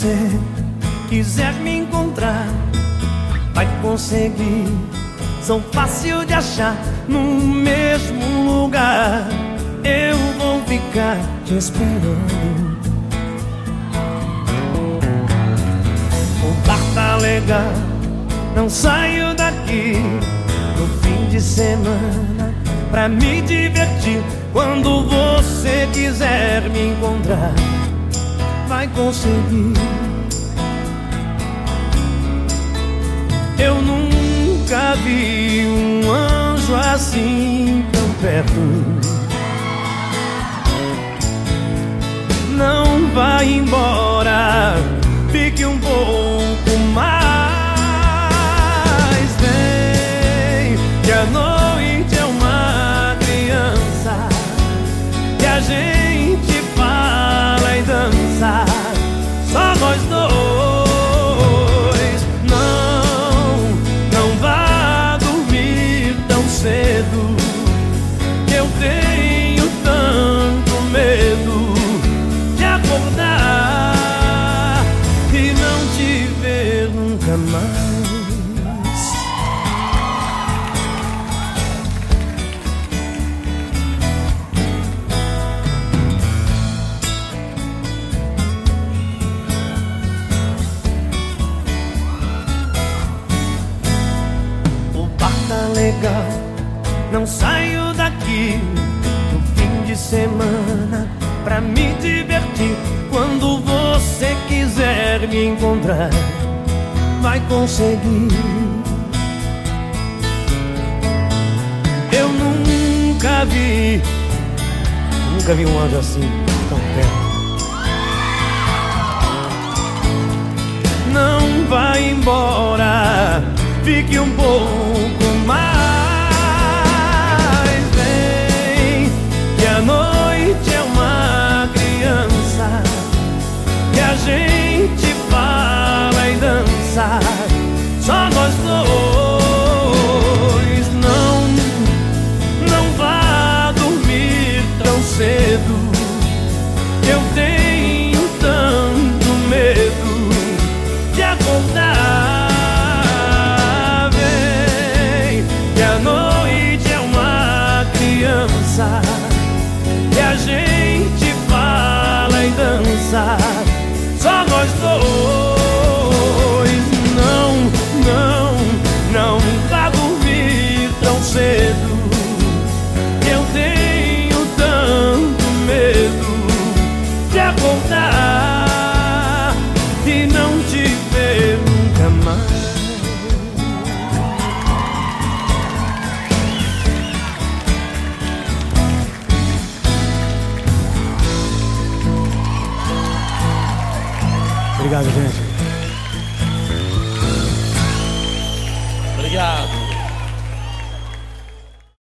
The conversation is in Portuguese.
você quiser me encontrar, vai conseguir. São fácil de achar no mesmo lugar. Eu vou ficar te esperando. O bar tá legal, não saio daqui no fim de semana pra me divertir. Quando você quiser me encontrar, vai conseguir. Eu nunca vi um anjo assim tão perto. Não vai embora, fique um pouco não saio daqui no fim de semana pra me divertir. Quando você quiser me encontrar, vai conseguir. Eu nunca vi, nunca vi um anjo assim tão perto. Não vai embora, fique um pouco a Obrigado, gente.